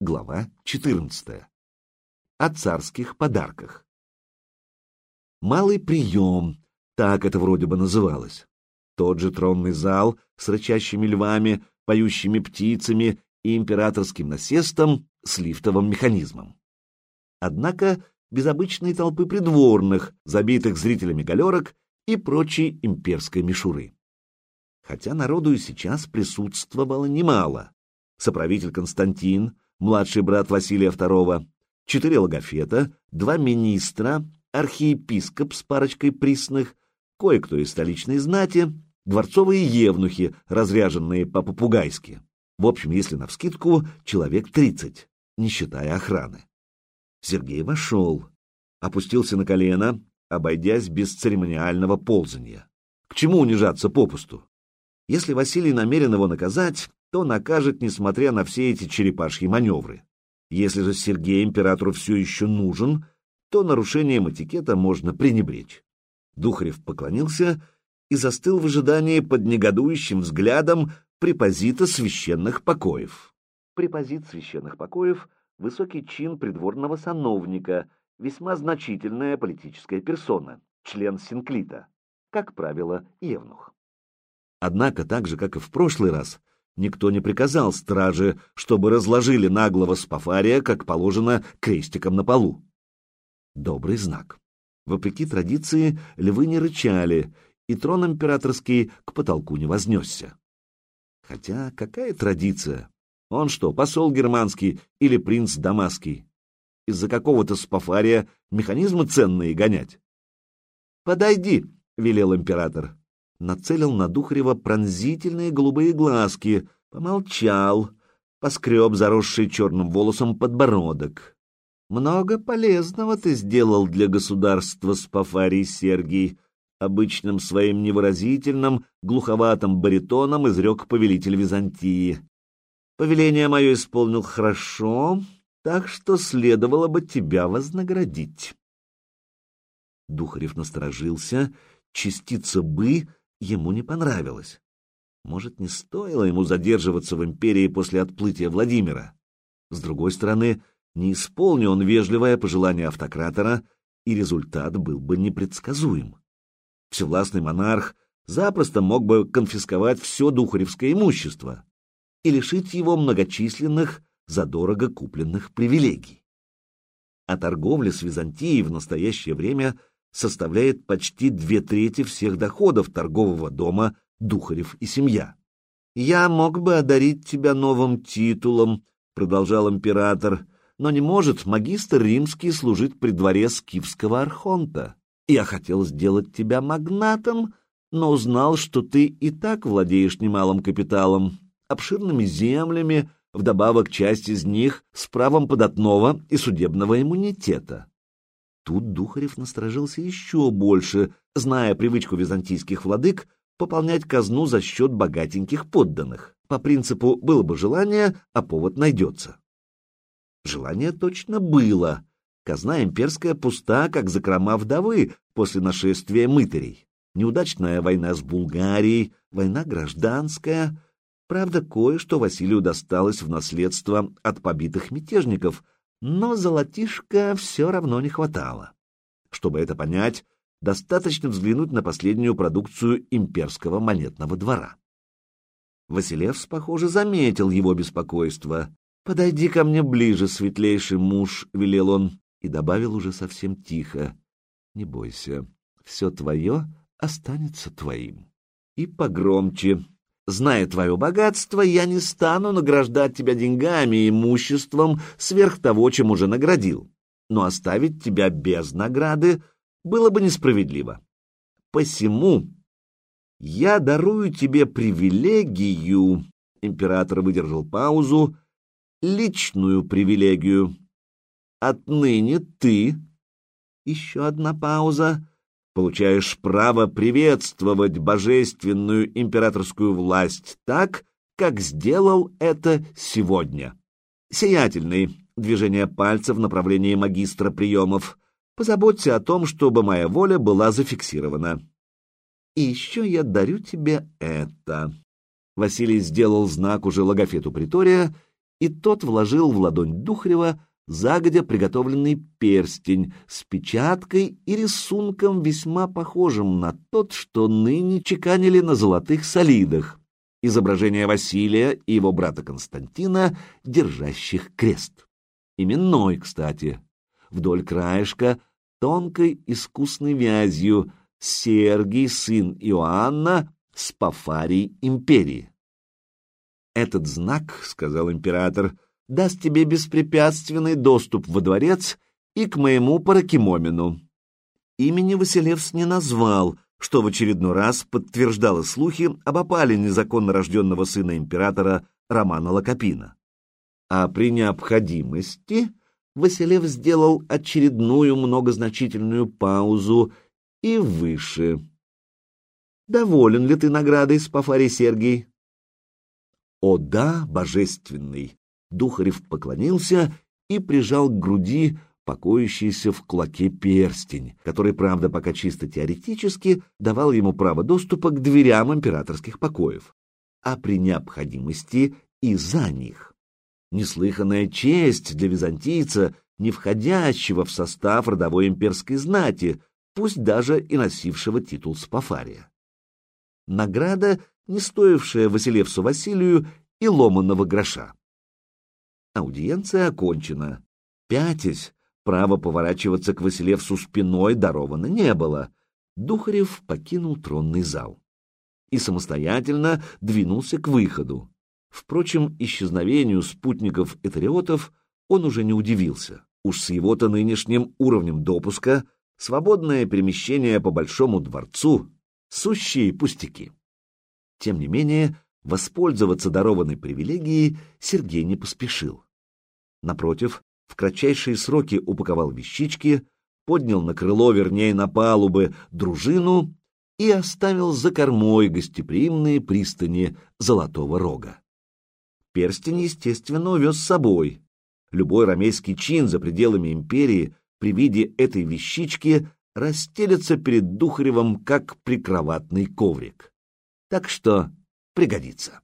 Глава 14. О царских подарках. Малый прием, так это вроде бы называлось. Тот же тронный зал с рычащими львами, поющими птицами и императорским насестом с лифтовым механизмом. Однако без обычной толпы придворных, забитых зрителями галерок и прочей имперской мишуры. Хотя народу и сейчас присутствовало немало. Соправитель Константин, младший брат Василия II, четыре логофета, два министра, архиепископ с парочкой присных, кое-кто из столичной знати, дворцовые евнухи, разряженные по-попугайски. В общем, если навскидку, человек тридцать, не считая охраны. Сергей вошел, опустился на колено, обойдясь без церемониального ползания. К чему унижаться попусту? Если Василий намерен его наказать, то накажет, несмотря на все эти черепашьи маневры. Если же Сергей императору все еще нужен, то нарушением этикета можно пренебречь. Духарев поклонился и застыл в ожидании под негодующим взглядом препозита священных покоев. Препозит священных покоев — высокий чин придворного сановника, весьма значительная политическая персона, член Синклита, как правило, евнух. Однако, так же, как и в прошлый раз, никто не приказал страже, чтобы разложили наглого спафария, как положено, крестиком на полу. Добрый знак. Вопреки традиции, львы не рычали, и трон императорский к потолку не вознесся. Хотя какая традиция? Он что, посол германский или принц дамасский? Из-за какого-то спафария механизмы ценные гонять? «Подойди», — велел император нацелил на Духарева пронзительные голубые глазки, помолчал, поскреб заросший черным волосом подбородок. «Много полезного ты сделал для государства, Спафарий Сергий», обычным своим невыразительным, глуховатым баритоном изрек повелитель Византии. «Повеление мое исполнил хорошо, так что следовало бы тебя вознаградить». Духарев насторожился, частица «бы» ему не понравилось. Может, не стоило ему задерживаться в империи после отплытия Владимира. С другой стороны, не исполнил он вежливое пожелание автократора, и результат был бы непредсказуем. Всевластный монарх запросто мог бы конфисковать все духаревское имущество и лишить его многочисленных, задорого купленных привилегий. А торговля с Византией в настоящее время составляет почти две трети всех доходов торгового дома Духарев и семья. «Я мог бы одарить тебя новым титулом», — продолжал император, «но не может магистр римский служить при дворе скифского архонта. Я хотел сделать тебя магнатом, но узнал, что ты и так владеешь немалым капиталом, обширными землями, вдобавок часть из них с правом податного и судебного иммунитета. Тут Духарев насторожился еще больше, зная привычку византийских владык пополнять казну за счет богатеньких подданных. По принципу «было бы желание, а повод найдется». Желание точно было. Казна имперская пуста, как закрома вдовы после нашествия мытарей. Неудачная война с Булгарией, война гражданская. Правда, кое-что Василию досталось в наследство от побитых мятежников — но золотишка все равно не хватало. Чтобы это понять, достаточно взглянуть на последнюю продукцию имперского монетного двора. Василевс, похоже, заметил его беспокойство. «Подойди ко мне ближе, светлейший муж», — велел он, и добавил уже совсем тихо. «Не бойся, все твое останется твоим». И погромче. Зная твое богатство, я не стану награждать тебя деньгами и имуществом сверх того, чем уже наградил. Но оставить тебя без награды было бы несправедливо. Посему я дарую тебе привилегию, император выдержал паузу, личную привилегию. Отныне ты, еще одна пауза, получаешь право приветствовать божественную императорскую власть так, как сделал это сегодня. Сиятельный движение пальца в направлении магистра приемов. Позаботься о том, чтобы моя воля была зафиксирована. И еще я дарю тебе это. Василий сделал знак уже логофету притория, и тот вложил в ладонь Духарева загодя приготовленный перстень с печаткой и рисунком весьма похожим на тот, что ныне чеканили на золотых солидах, изображение Василия и его брата Константина, держащих крест. Именной, кстати, вдоль краешка тонкой искусной вязью Сергий, сын Иоанна, с Пафарий империи. «Этот знак, — сказал император, — даст тебе беспрепятственный доступ во дворец и к моему Паракимомину. Имени Василевс не назвал, что в очередной раз подтверждало слухи об опале незаконно рожденного сына императора Романа Лакопина. А при необходимости Василев сделал очередную многозначительную паузу и выше. «Доволен ли ты наградой, Спафарий Сергий?» «О да, божественный!» Духарев поклонился и прижал к груди покоящийся в кулаке перстень, который, правда, пока чисто теоретически давал ему право доступа к дверям императорских покоев, а при необходимости и за них. Неслыханная честь для византийца, не входящего в состав родовой имперской знати, пусть даже и носившего титул Спафария. Награда, не стоившая Василевсу Василию и ломаного гроша. Аудиенция окончена. Пятясь, право поворачиваться к Василевсу спиной даровано не было. Духарев покинул тронный зал и самостоятельно двинулся к выходу. Впрочем, исчезновению спутников этериотов он уже не удивился. Уж с его-то нынешним уровнем допуска свободное перемещение по Большому дворцу — сущие пустяки. Тем не менее, воспользоваться дарованной привилегией Сергей не поспешил. Напротив, в кратчайшие сроки упаковал вещички, поднял на крыло, вернее, на палубы, дружину и оставил за кормой гостеприимные пристани Золотого Рога. Перстень, естественно, увез с собой. Любой ромейский чин за пределами империи при виде этой вещички расстелится перед Духаревым, как прикроватный коврик. Так что пригодится.